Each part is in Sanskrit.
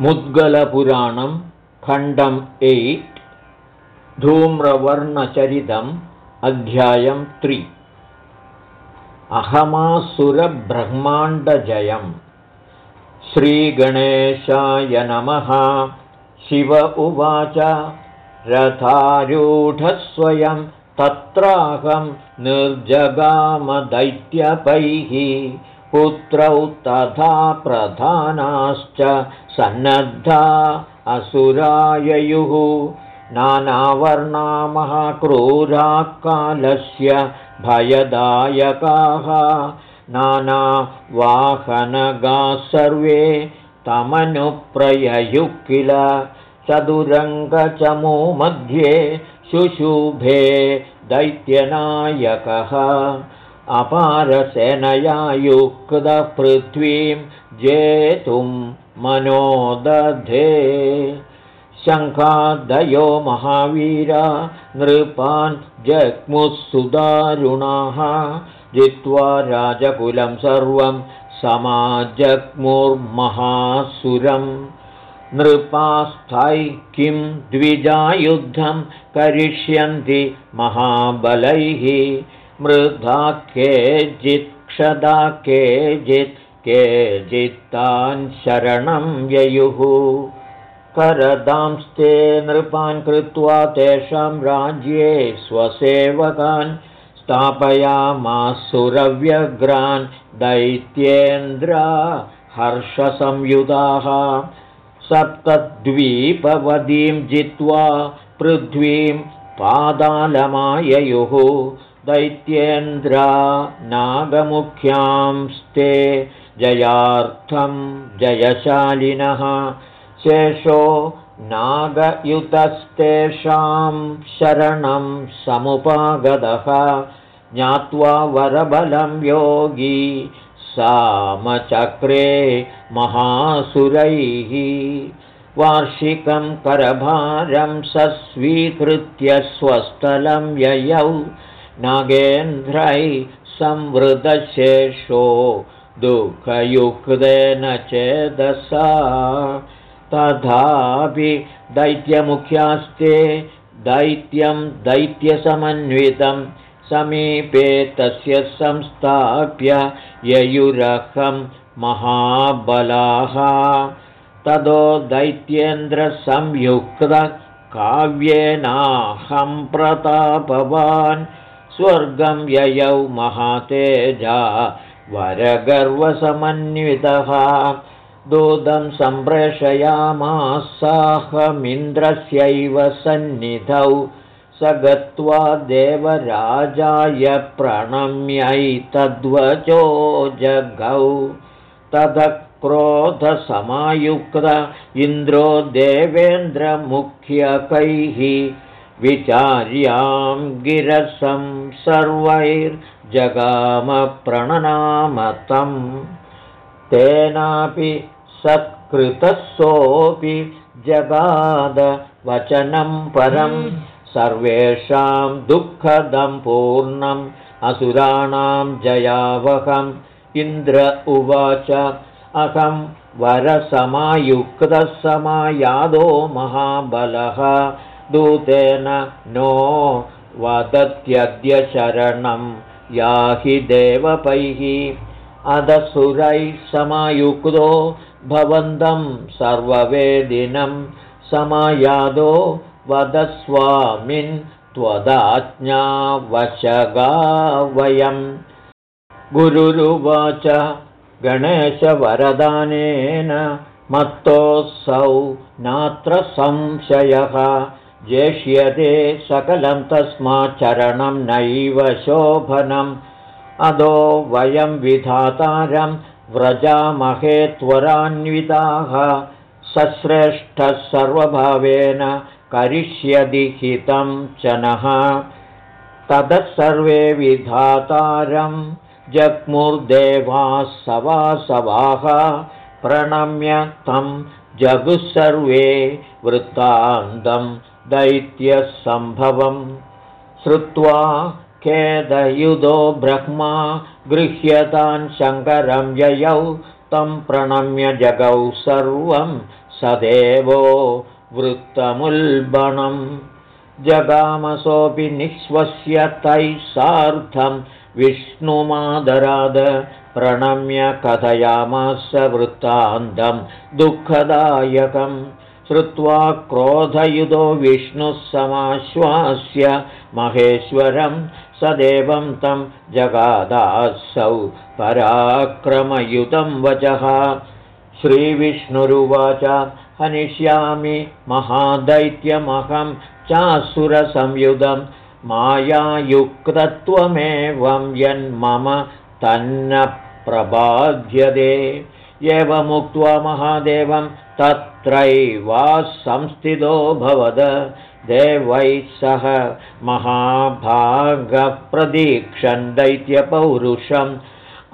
मुद्गलपुराणं खण्डम् एय्ट् धूम्रवर्णचरितम् अध्यायं त्रि। अहमासुरब्रह्माण्डजयम्। श्रीगणेशाय नमः। शिव उवाच। रथारूढस्वयं तत्राहं निर्जगामदैत्यपैः पुत्रौ तथा प्रधानाश्च सन्नद्धा असुराययुः। कालस्य भयदायकाः। नानावाहनगाः सर्वे तमनुप्रययुः किल? चतुरङ्गचमो मध्ये शुशुभे दैत्यनायकः अपारसेनया युक्तपृथ्वीं जेतुं मनोदधे। शङ्खादयो महावीरा नृपान् जग्मुः सुदारुणाः जित्वा राजकुलं सर्वं समाजग्मुर्महासुरं नृपास्थै किं द्विजायुद्धं करिष्यन्ति महाबलैः मृधा केचित् क्षदा केचित् केचित्तान् शरणं ययुः। करदांस्ते नृपान् कृत्वा तेषां राज्ये स्वसेवकान् स्थापयामासुरव्यग्रान् दैत्येन्द्रा हर्षसंयुधाः। सप्तद्वीपवदीं जित्वा पृथ्वीं पादालमाययुः दैत्येन्द्रा नागमुख्यांस्ते जयार्थं जयशालिनः। शेषो नागयुतस्तेषां शरणं समुपागतः। ज्ञात्वा वरबलं योगी सामचक्रे महासुरैः। वार्षिकं करभारं स स्वीकृत्य स्वस्थलं ययौ नागेन्द्रै संवृतशेषो दुःखयुक्तेन चेदसा तथापि दैत्यमुख्यास्ते दैत्यं दैत्यसमन्वितं समीपे तस्य संस्थाप्य ययुरहं महाबलाः। ततो दैत्येन्द्रसंयुक्तकाव्येनाहं प्रतापवान् स्वर्गं ययौ महातेजा वरगर्वसमन्वितः। दूतं सम्प्रेषयामासाहमिन्द्रस्यैव सन्निधौ। स गत्वा देवराजाय प्रणम्यैतद्वचो जगौ। ततः क्रोधसमायुक्त इन्द्रो देवेन्द्रमुख्यकैः विचार्यां गिरसं सर्वैर्जगामप्रणनामतम्। तेनापि सत्कृतसोऽपि जगादवचनं परं। सर्वेषां दुःखदं पूर्णम् असुराणां जयावहम्। इन्द्र उवाच अहं वरसमायुक्तः समायादो महाबलः दूतेन नो वदत्यद्य शरणं याहि देवपैः। अधसुरैः समायुक्तो भवन्तं सर्ववेदिनं समायादो वदस्वामिन् त्वदाज्ञावशगा वयम्। गुरुरुवाच गणेशवरदानेन मत्तोऽसौ नात्र संशयः जेष्यते सकलं तस्माच्चरणं नैव शोभनम्। अदो वयं विधातारं व्रजामहे त्वरान्विताः। सश्रेष्ठः सर्वभावेन करिष्यति हितं च नः ततः सर्वे विधातारं जग्मुर्देवाः सवासवाः प्रणम्य तं जगुः सर्वे वृत्तान्तं दैत्यसम्भवं श्रुत्वा खेदयुधो ब्रह्मा गृह्यतान् शङ्करं ययौ तं प्रणम्य जगौ सर्वं सदेवो वृत्तमुल्बणम्। जगामसोऽपि निःश्वस्य तैः सार्धं विष्णुमादराद प्रणम्य कथयामास वृत्तान्तं दुःखदायकम् श्रुत्वा क्रोधयुधो विष्णुः समाश्वास्य महेश्वरं सदेवं तं जगादासौ पराक्रमयुतं वचः। श्रीविष्णुरुवाच हनिष्यामि महादैत्यमहं चासुरसंयुधं मायायुक्तत्वमेवं यन्मम तन्न प्रबाध्यते। एवमुक्त्वा महादेवं तत्रैवा संस्थितो भवद। देवैः सह महाभागप्रदीक्षन् दैत्यपौरुषम्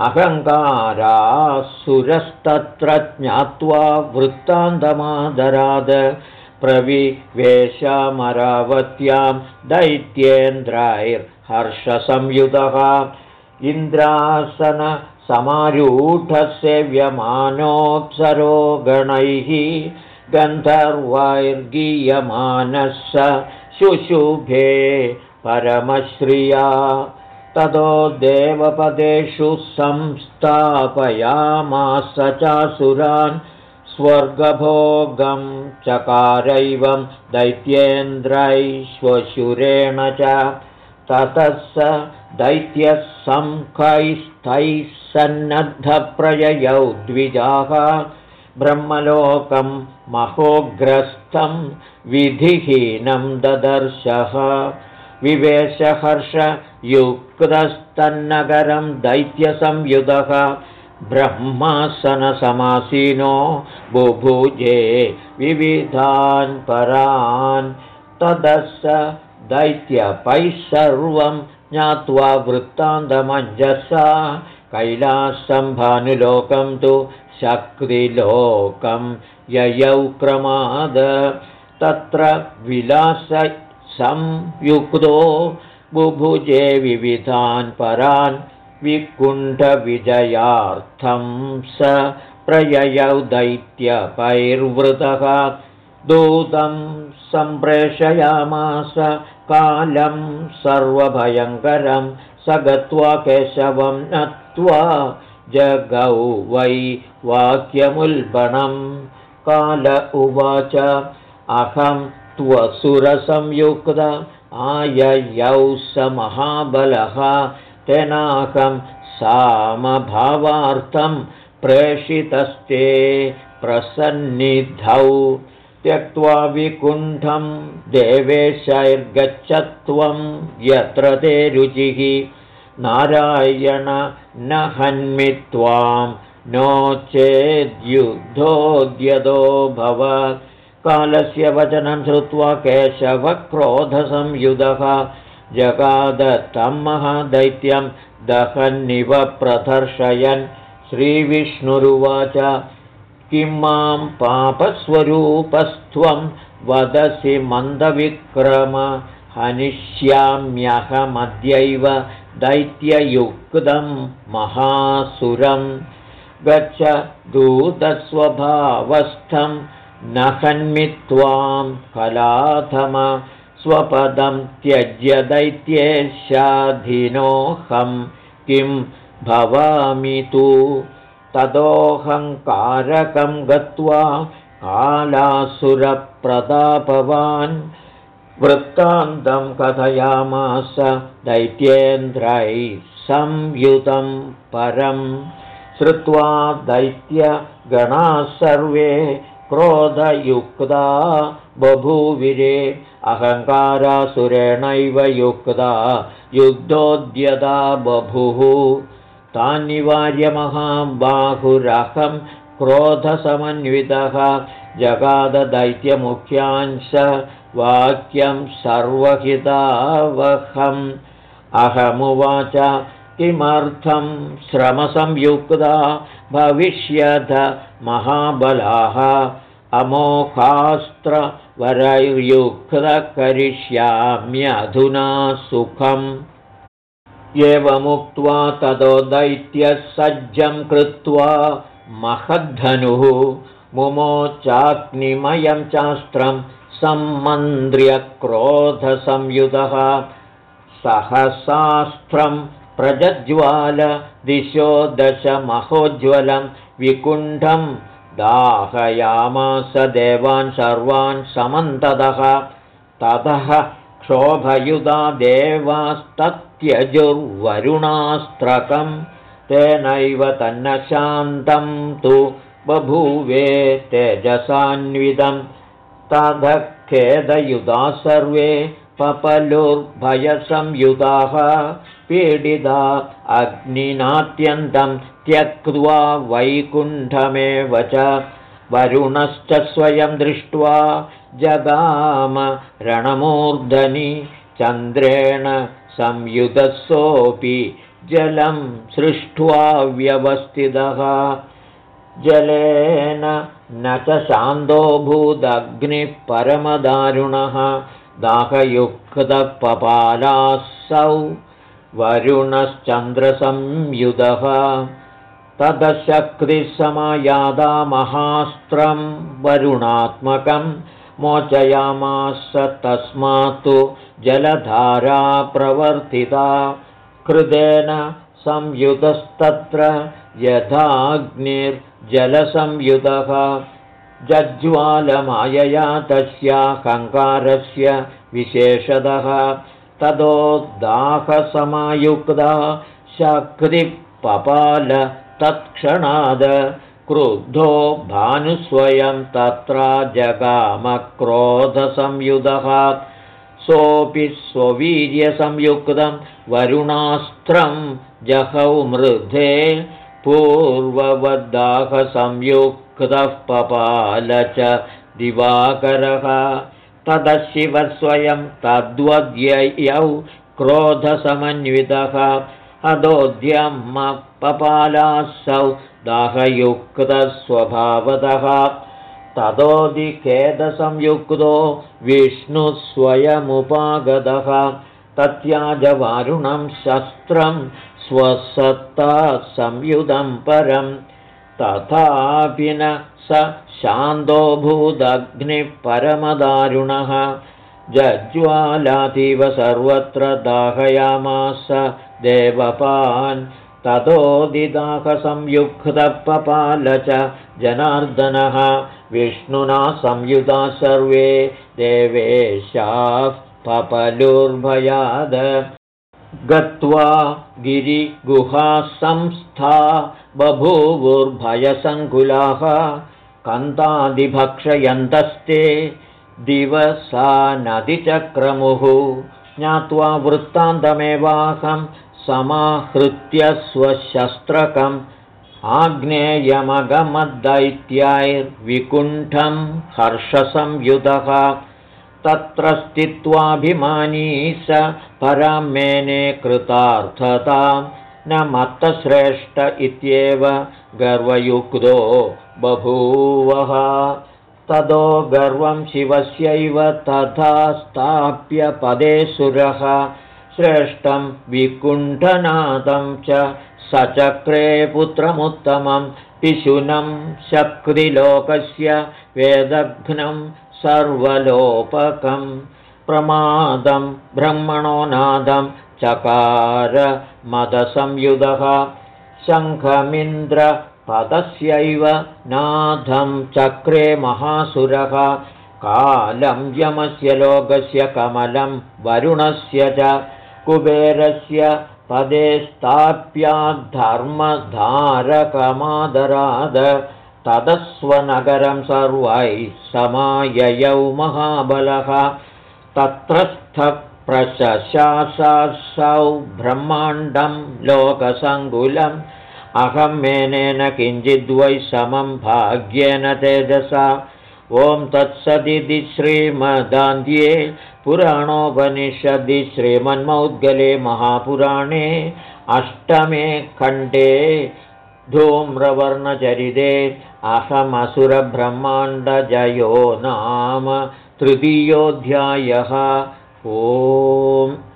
अहङ्कारासुरस्तत्र ज्ञात्वा वृत्तान्तमादराद। प्रविवेशमरावत्यां दैत्येन्द्रैर्हर्षसंयुतः इन्द्रासनसमारूढसेव्यमानोऽप्सरो गणैः गन्धर्वैर्गीयमानः स शुशुभे परमश्रिया। ततो देवपदेषु संस्थापयामास चासुरान् स्वर्गभोगं चकारैवं दैत्येन्द्रैश्वशुरेण च ततः स दैत्यः सङ्खैस्तैः सन्नद्धप्रययौ द्विजाः ब्रह्मलोकं महोग्रस्थं विधिहीनं ददर्शः। विवेशहर्षयुक्तस्तन्नगरं दैत्यसंयुधः ब्रह्मासनसमासीनो बुभुजे विविधान् परान् तदस्य दैत्यपैः सर्वं ज्ञात्वा वृत्तान्तमञ्जसा कैलासम्भानुलोकं तु शक्तिलोकं ययौ क्रमाद तत्र विलास संयुक्तो बुभुजे विविधान् परान् विकुण्ठविजयार्थं स प्रययौ दैत्यपैर्वृतः। दूतं सम्प्रेषयामास कालं सर्वभयङ्करं स गत्वा केशवं जगौ वै वाक्यमुल्बणं काल उवाच अहं त्वसुरसंयुक्त आययौ स महाबलः तेनाकं सामभावार्थं प्रेषितस्ते प्रसन्निधौ। त्यक्त्वा विकुण्ठं देवेशैर्गच्छत्वं यत्र ते रुचिः नारायण न हन्मि त्वां नो चेद्युद्धोद्यतो भव। कालस्य वचनं श्रुत्वा केशवक्रोधसंयुधः जगाद तं महादैत्यं दहन्निव प्रदर्शयन्। श्रीविष्णुरुवाच किं मां पापस्वरूपस्त्वं वदसि मन्दविक्रम हनिष्याम्यहमद्यैव दैत्ययुक्तं महासुरं गच्छ दूतस्वभावस्थं न हन्मि त्वां कलाथम स्वपदं त्यज्य दैत्येशाधिनोऽहं किं भवामि तु? ततोऽहङ्कारकं गत्वा कालासुरप्रतापवान् वृत्तान्तं कथयामास दैत्येन्द्रैः संयुतं परं श्रुत्वा दैत्यगणाः सर्वे क्रोधयुक्ता बभूविरे। अहङ्कारासुरेणैव युक्ता युद्धोद्यता बभुः। तान्निवार्यमहाबाहुरहं क्रोधसमन्वितः। जगाददैत्यमुख्यांश वाक्यं सर्वहितावहम्। अहमुवाच किमर्थं श्रमसंयुक्ता भविष्यथ महाबलाः? अमोघास्त्रवरैर्युक्तकरिष्याम्यधुना सुखम्। एवमुक्त्वा ततो दैत्यः सज्जं कृत्वा महद्धनुः। मुमोचाग्निमयं चास्त्रं सम्मन्द्र्यक्रोधसंयुतः सहसास्त्रं प्रजज्वाल दिशो दशमहोज्ज्वलं विकुण्ठं दाहयामास देवान् सर्वान् समन्ततः। ततः क्षोभयुधा देवास्तत्यजुर्वरुणास्त्रकं तेनैव तन्न शान्तं तु बभूवे तेजसान्वितं ततः खेदयुधा सर्वे पपलुर्भयसंयुताः पीडिता अग्निनात्यन्तं त्यक्त्वा वैकुण्ठमेव च वरुणश्च स्वयं दृष्ट्वा जगाम रणमूर्धनि चन्द्रेण संयुधसोऽपि जलं सृष्ट्वा व्यवस्थितः जलेन न च शान्तो भूदग्निः परमदारुणः दाहयुक्तपपालासौ वरुणश्चन्द्रसंयुधः तदशक्तिसमयादा महास्त्रं वरुणात्मकं मोचयामास तस्मात्तु जलधारा प्रवर्तिता कृतेन संयुतस्तत्र यथाग्निर्जलसंयुतः जज्ज्वालमायया तस्याहङ्कारस्य विशेषतः। ततो दाहसमायुक्ता शक्तिपपाल तत्क्षणाद। क्रुद्धो भानुस्वयं तत्र जगामक्रोधसंयुधः। सोऽपि स्ववीर्यसंयुक्तं वरुणास्त्रं जहौ मृधे पूर्ववद्दाहसंयुक्तः पपाल च दिवाकरः। तदशिवस्वयं तद्वद्ययौ क्रोधसमन्वितः। अदोद्यमपपालासौ दाहयुक्तस्वभावतः ततोऽधिखेदसंयुक्तो विष्णुस्वयमुपागतः तत्याजवारुणं शस्त्रं स्वसत्ता संयुधं परं। तथापि न स शान्तोऽभूदग्निः परमदारुणः जज्ज्वालातीव सर्वत्र दाहयामास देवपान्। ततोदिदाहसंयुक्तपपाल च जनार्दनः। विष्णुना संयुधा सर्वे। देवेशाः पपलुर्भयाद गत्वा गिरिगुहासंस्था बभूवुर्भयसङ्कुलाः कन्तादिभक्षयन्तस्ते दिवसा नदिचक्रमुः ज्ञात्वा वृत्तान्तमेवाहं समाहृत्य स्वशस्त्रकम् आग्नेयमगमद्दैत्याैर्विकुण्ठं हर्षसंयुतः तत्र स्थित्वाभिमानी स परामेने कृतार्थतां न मत्तश्रेष्ठ इत्येव गर्वयुक्तो बभूवः। ततो गर्वं शिवस्यैव तथा स्थाप्य पदे सुरः। श्रेष्ठं विकुण्ठनादं च सचक्रे पुत्रमुत्तमं। पिशुनं शक्तिलोकस्य वेदघ्नं सर्वलोपकं प्रमादं ब्रह्मणो नादं चकार मदसंयुधः शङ्खमिन्द्र पदस्यैव नाथं चक्रे महासुरः कालं यमस्य लोकस्य कमलं वरुणस्य च कुबेरस्य पदे स्थाप्याद्धर्मधारकमादराद तदस्वनगरं सर्वैः समाययौ महाबलः। तत्रस्थप्रशशासौ ब्रह्माण्डं लोकसङ्कुलम् अहं मेनेन किञ्चिद्वै समं भाग्येन तेजसा। ॐ तत्सदिति श्रीमदान्ध्ये पुराणोपनिषदि श्रीमन्मौद्गले महापुराणे अष्टमे खण्डे धूम्रवर्णचरिते अहमसुरब्रह्माण्डजयो नाम तृतीयोऽध्यायः। ओम्